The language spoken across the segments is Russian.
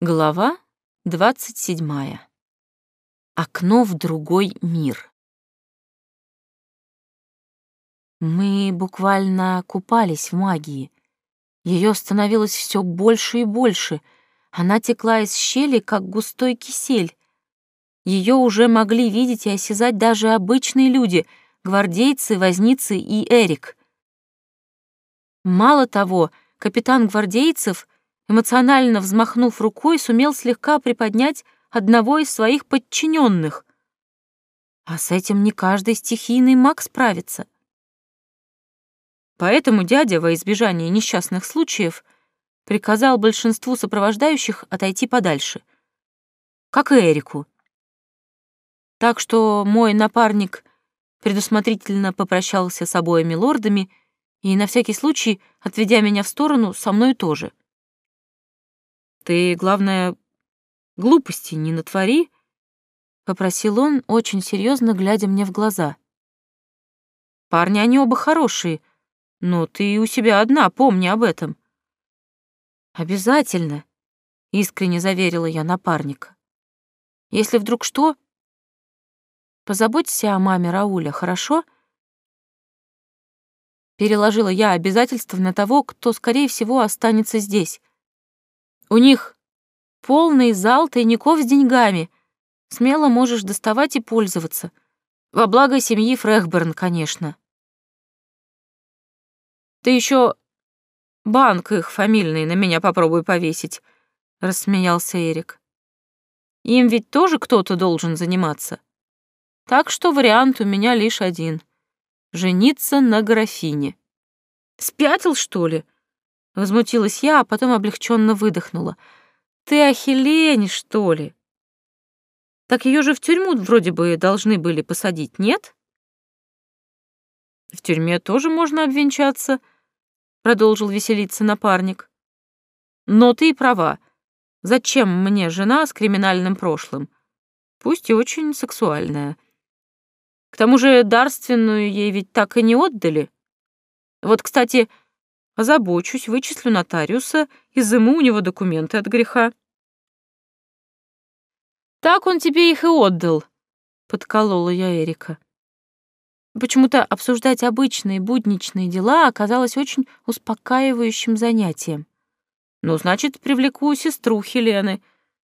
Глава двадцать седьмая. Окно в другой мир. Мы буквально купались в магии. Ее становилось все больше и больше. Она текла из щели, как густой кисель. Ее уже могли видеть и осязать даже обычные люди, гвардейцы, возницы и Эрик. Мало того, капитан гвардейцев — эмоционально взмахнув рукой, сумел слегка приподнять одного из своих подчиненных. А с этим не каждый стихийный маг справится. Поэтому дядя, во избежание несчастных случаев, приказал большинству сопровождающих отойти подальше, как и Эрику. Так что мой напарник предусмотрительно попрощался с обоими лордами и, на всякий случай, отведя меня в сторону, со мной тоже. Ты, главное, глупости не натвори, попросил он, очень серьезно глядя мне в глаза. Парни они оба хорошие, но ты у себя одна, помни об этом. Обязательно, искренне заверила я напарника. Если вдруг что, позаботься о маме Рауля, хорошо? Переложила я обязательства на того, кто, скорее всего, останется здесь. У них полный зал тайников с деньгами. Смело можешь доставать и пользоваться. Во благо семьи Фрехберн, конечно. Ты еще банк их фамильный на меня попробуй повесить, рассмеялся Эрик. Им ведь тоже кто-то должен заниматься. Так что вариант у меня лишь один — жениться на графине. Спятил, что ли? Возмутилась я, а потом облегченно выдохнула. «Ты Ахиллень, что ли?» «Так ее же в тюрьму вроде бы должны были посадить, нет?» «В тюрьме тоже можно обвенчаться», — продолжил веселиться напарник. «Но ты права. Зачем мне жена с криминальным прошлым? Пусть и очень сексуальная. К тому же дарственную ей ведь так и не отдали. Вот, кстати, — Озабочусь, вычислю нотариуса, изыму у него документы от греха. Так он тебе их и отдал, подколола я Эрика. Почему-то обсуждать обычные будничные дела оказалось очень успокаивающим занятием. Ну, значит, привлеку сестру Хелены.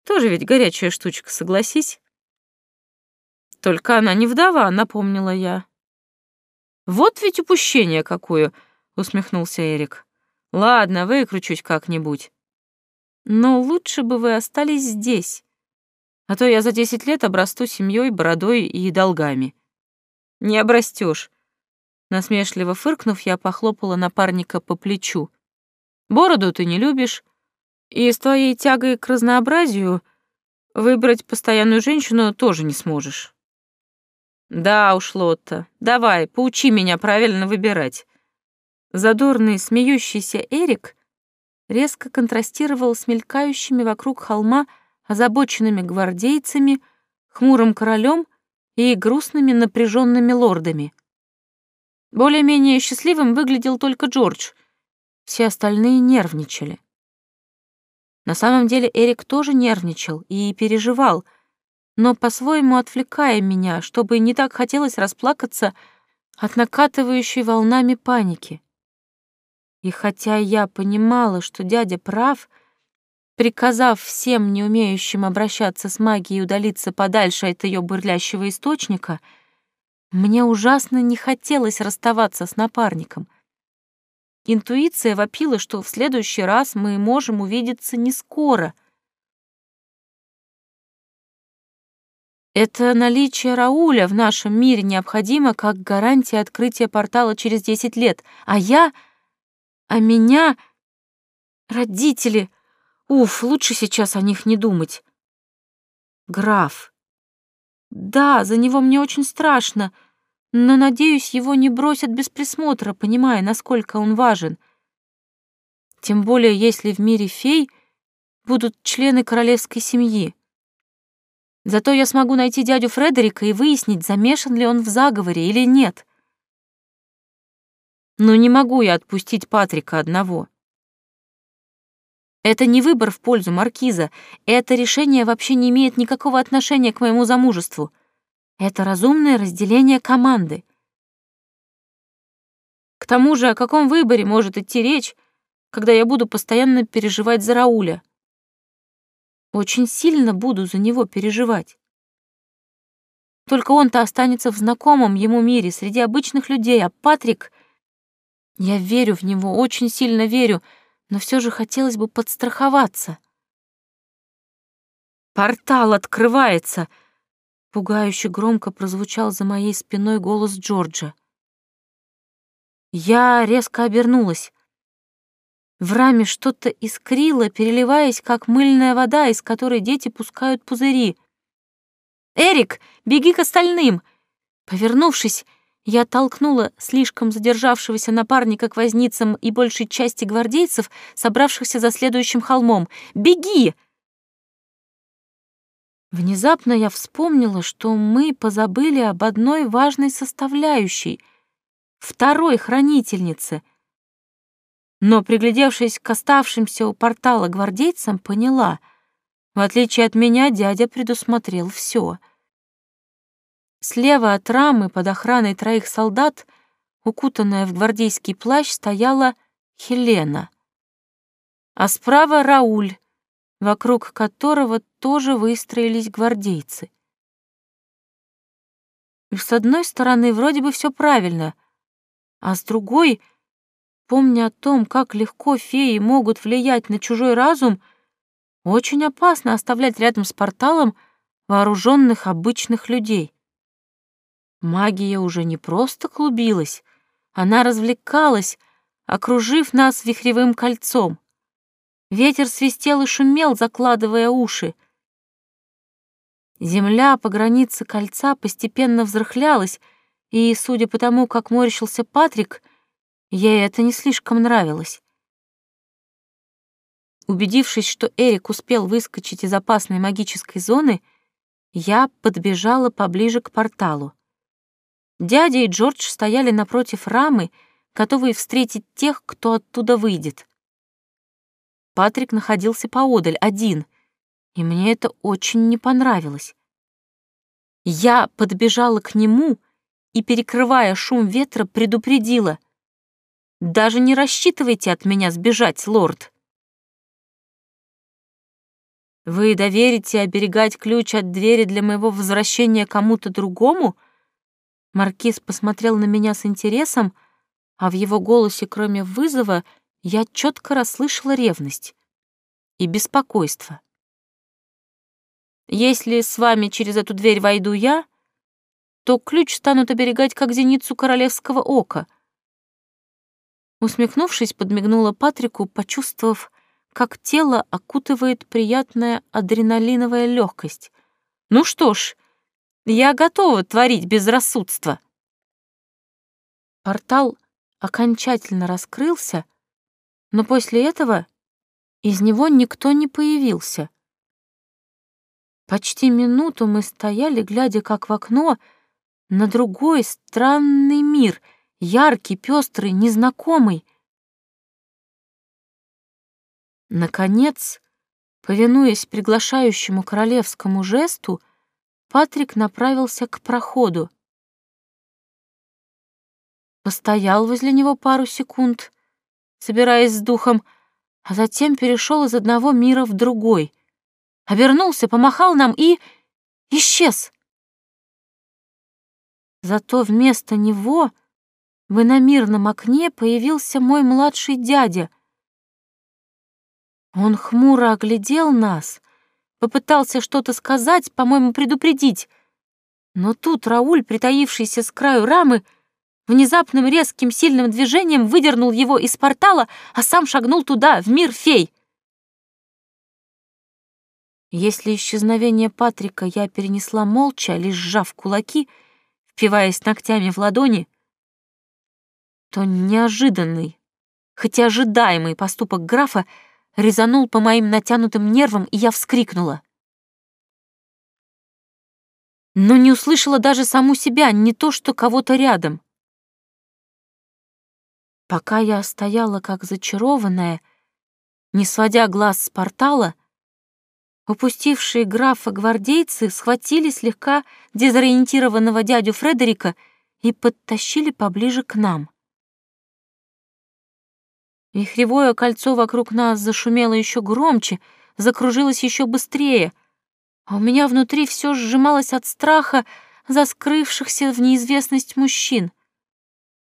Тоже ведь горячая штучка, согласись. Только она не вдова, напомнила я. Вот ведь упущение какое — усмехнулся Эрик. Ладно, выкручусь как-нибудь. Но лучше бы вы остались здесь. А то я за десять лет обрасту семьей, бородой и долгами. Не обрастешь. Насмешливо фыркнув, я похлопала напарника по плечу. Бороду ты не любишь, и с твоей тягой к разнообразию выбрать постоянную женщину тоже не сможешь. Да уж, Лотта, давай, поучи меня правильно выбирать. Задорный, смеющийся Эрик резко контрастировал с мелькающими вокруг холма озабоченными гвардейцами, хмурым королем и грустными напряженными лордами. Более-менее счастливым выглядел только Джордж. Все остальные нервничали. На самом деле Эрик тоже нервничал и переживал, но по-своему отвлекая меня, чтобы не так хотелось расплакаться от накатывающей волнами паники. И хотя я понимала, что дядя прав, приказав всем не умеющим обращаться с магией удалиться подальше от ее бурлящего источника, мне ужасно не хотелось расставаться с напарником. Интуиция вопила, что в следующий раз мы можем увидеться не скоро. Это наличие Рауля в нашем мире необходимо как гарантия открытия портала через 10 лет, а я — а меня... Родители... Уф, лучше сейчас о них не думать. Граф. Да, за него мне очень страшно, но, надеюсь, его не бросят без присмотра, понимая, насколько он важен. Тем более, если в мире фей будут члены королевской семьи. Зато я смогу найти дядю Фредерика и выяснить, замешан ли он в заговоре или нет. Но не могу я отпустить Патрика одного. Это не выбор в пользу маркиза. Это решение вообще не имеет никакого отношения к моему замужеству. Это разумное разделение команды. К тому же, о каком выборе может идти речь, когда я буду постоянно переживать за Рауля? Очень сильно буду за него переживать. Только он-то останется в знакомом ему мире, среди обычных людей, а Патрик... Я верю в него, очень сильно верю, но все же хотелось бы подстраховаться. «Портал открывается!» Пугающе громко прозвучал за моей спиной голос Джорджа. Я резко обернулась. В раме что-то искрило, переливаясь, как мыльная вода, из которой дети пускают пузыри. «Эрик, беги к остальным!» Повернувшись, я толкнула слишком задержавшегося напарника к возницам и большей части гвардейцев, собравшихся за следующим холмом. «Беги!» Внезапно я вспомнила, что мы позабыли об одной важной составляющей — второй хранительнице. Но, приглядевшись к оставшимся у портала гвардейцам, поняла — в отличие от меня, дядя предусмотрел все. Слева от рамы под охраной троих солдат, укутанная в гвардейский плащ, стояла Хелена. А справа Рауль, вокруг которого тоже выстроились гвардейцы. И с одной стороны, вроде бы все правильно, а с другой, помня о том, как легко феи могут влиять на чужой разум, очень опасно оставлять рядом с порталом вооруженных обычных людей. Магия уже не просто клубилась, она развлекалась, окружив нас вихревым кольцом. Ветер свистел и шумел, закладывая уши. Земля по границе кольца постепенно взрыхлялась, и, судя по тому, как морщился Патрик, ей это не слишком нравилось. Убедившись, что Эрик успел выскочить из опасной магической зоны, я подбежала поближе к порталу. Дядя и Джордж стояли напротив рамы, готовые встретить тех, кто оттуда выйдет. Патрик находился поодаль, один, и мне это очень не понравилось. Я подбежала к нему и, перекрывая шум ветра, предупредила. «Даже не рассчитывайте от меня сбежать, лорд!» «Вы доверите оберегать ключ от двери для моего возвращения кому-то другому?» Маркиз посмотрел на меня с интересом, а в его голосе, кроме вызова, я четко расслышала ревность и беспокойство. Если с вами через эту дверь войду я, то ключ станут оберегать как зеницу королевского ока. Усмехнувшись, подмигнула Патрику, почувствовав, как тело окутывает приятная адреналиновая легкость. Ну что ж, я готова творить безрассудство. Портал окончательно раскрылся, но после этого из него никто не появился. Почти минуту мы стояли, глядя как в окно, на другой странный мир, яркий, пестрый, незнакомый. Наконец, повинуясь приглашающему королевскому жесту, Патрик направился к проходу. Постоял возле него пару секунд, собираясь с духом, а затем перешел из одного мира в другой. Обернулся, помахал нам и... исчез. Зато вместо него в иномирном окне появился мой младший дядя. Он хмуро оглядел нас, Попытался что-то сказать, по-моему, предупредить. Но тут Рауль, притаившийся с краю рамы, внезапным резким сильным движением выдернул его из портала, а сам шагнул туда, в мир фей. Если исчезновение Патрика я перенесла молча, лишь сжав кулаки, впиваясь ногтями в ладони, то неожиданный, хотя ожидаемый поступок графа резанул по моим натянутым нервам, и я вскрикнула. Но не услышала даже саму себя, не то что кого-то рядом. Пока я стояла как зачарованная, Не сводя глаз с портала, упустившие графа гвардейцы схватили слегка дезориентированного дядю Фредерика и подтащили поближе к нам. Вихревое кольцо вокруг нас зашумело еще громче, закружилось еще быстрее, а у меня внутри все сжималось от страха за скрывшихся в неизвестность мужчин.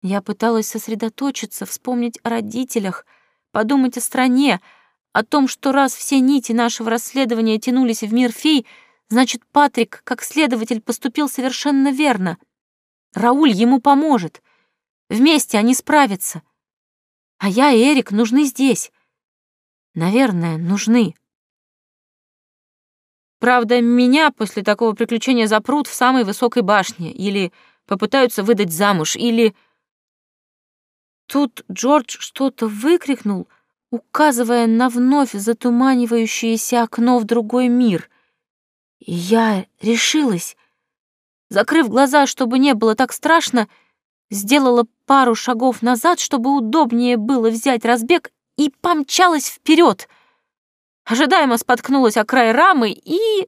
Я пыталась сосредоточиться, вспомнить о родителях, подумать о стране, о том, что раз все нити нашего расследования тянулись в мир фей, значит, Патрик, как следователь, поступил совершенно верно. Рауль ему поможет. Вместе они справятся. А я и Эрик нужны здесь. Наверное, нужны. Правда, меня после такого приключения запрут в самой высокой башне или попытаются выдать замуж, или... Тут Джордж что-то выкрикнул, указывая на вновь затуманивающееся окно в другой мир. И я решилась. Закрыв глаза, чтобы не было так страшно, сделала пару шагов назад, чтобы удобнее было взять разбег, и помчалась вперед. Ожидаемо споткнулась о край рамы и